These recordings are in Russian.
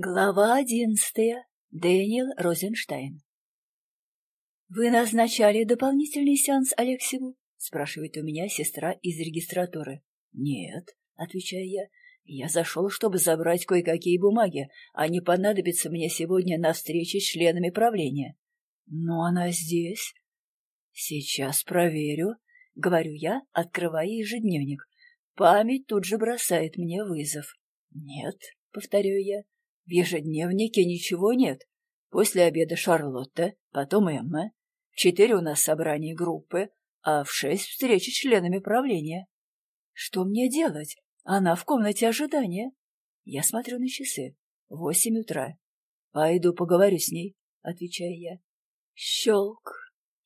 Глава одиннадцатая. Дэниел Розенштайн. «Вы назначали дополнительный сеанс Алексеву?» — спрашивает у меня сестра из регистратуры. «Нет», — отвечаю я. «Я зашел, чтобы забрать кое-какие бумаги. Они понадобятся мне сегодня на встрече с членами правления». «Но она здесь». «Сейчас проверю», — говорю я, открывая ежедневник. Память тут же бросает мне вызов. «Нет», — повторяю я. В ежедневнике ничего нет. После обеда Шарлотта, потом Эмма. В четыре у нас собрание группы, а в шесть встречи с членами правления. Что мне делать? Она в комнате ожидания. Я смотрю на часы. Восемь утра. Пойду поговорю с ней, отвечаю я. Щелк.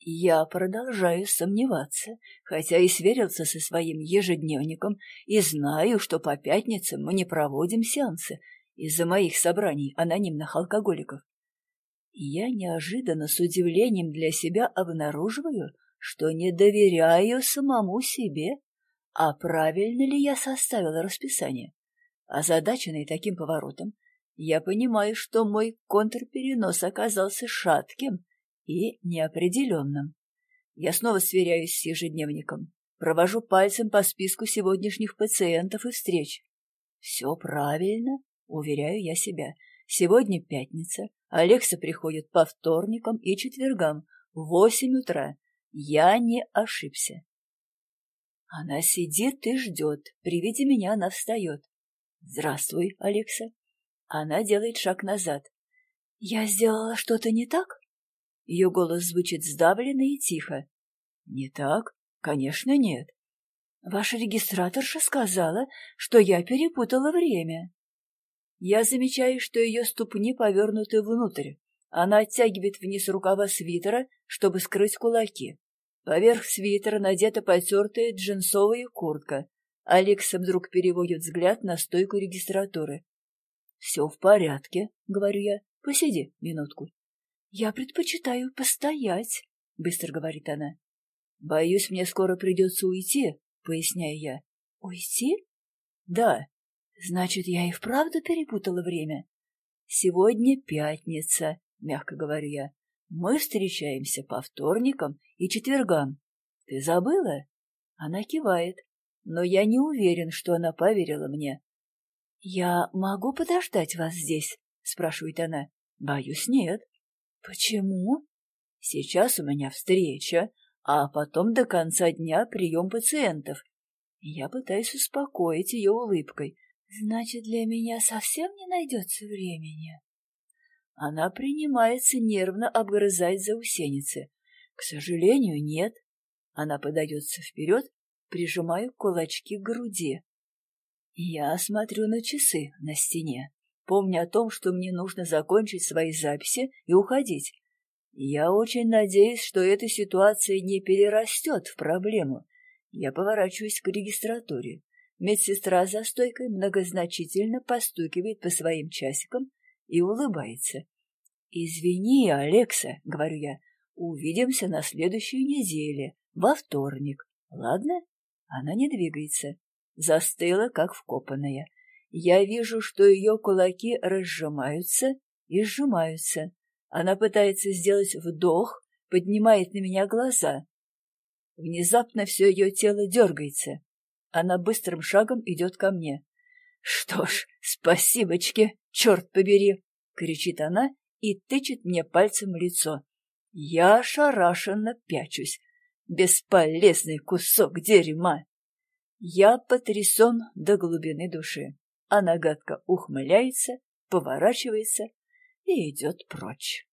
Я продолжаю сомневаться, хотя и сверился со своим ежедневником и знаю, что по пятницам мы не проводим сеансы, из-за моих собраний анонимных алкоголиков. И я неожиданно с удивлением для себя обнаруживаю, что не доверяю самому себе. А правильно ли я составила расписание? Озадаченный таким поворотом, я понимаю, что мой контрперенос оказался шатким и неопределенным. Я снова сверяюсь с ежедневником, провожу пальцем по списку сегодняшних пациентов и встреч. Все правильно, Уверяю я себя. Сегодня пятница. Алекса приходит по вторникам и четвергам в восемь утра. Я не ошибся. Она сидит и ждет. При виде меня она встает. «Здравствуй, Алекса». Она делает шаг назад. «Я сделала что-то не так?» Ее голос звучит сдавленно и тихо. «Не так? Конечно, нет. Ваша регистраторша сказала, что я перепутала время. Я замечаю, что ее ступни повернуты внутрь. Она оттягивает вниз рукава свитера, чтобы скрыть кулаки. Поверх свитера надета потертая джинсовая куртка. Алекса вдруг переводит взгляд на стойку регистратуры. — Все в порядке, — говорю я. — Посиди минутку. — Я предпочитаю постоять, — быстро говорит она. — Боюсь, мне скоро придется уйти, — поясняю я. — Уйти? — Да, Значит, я и вправду перепутала время. Сегодня пятница, мягко говорю я. Мы встречаемся по вторникам и четвергам. Ты забыла? Она кивает, но я не уверен, что она поверила мне. Я могу подождать вас здесь? спрашивает она. Боюсь, нет. Почему? Сейчас у меня встреча, а потом до конца дня прием пациентов. Я пытаюсь успокоить ее улыбкой, Значит, для меня совсем не найдется времени. Она принимается нервно обгрызать заусеницы. К сожалению, нет. Она подается вперед, прижимая кулачки к груди. Я смотрю на часы на стене, помня о том, что мне нужно закончить свои записи и уходить. Я очень надеюсь, что эта ситуация не перерастет в проблему. Я поворачиваюсь к регистратуре. Медсестра за стойкой многозначительно постукивает по своим часикам и улыбается. «Извини, Алекса», — говорю я, — «увидимся на следующей неделе, во вторник. Ладно?» Она не двигается, застыла, как вкопанная. Я вижу, что ее кулаки разжимаются и сжимаются. Она пытается сделать вдох, поднимает на меня глаза. Внезапно все ее тело дергается. Она быстрым шагом идет ко мне. «Что ж, спасибочки, черт побери!» — кричит она и тычет мне пальцем в лицо. Я ошарашенно пячусь. Бесполезный кусок дерьма! Я потрясен до глубины души. Она гадко ухмыляется, поворачивается и идет прочь.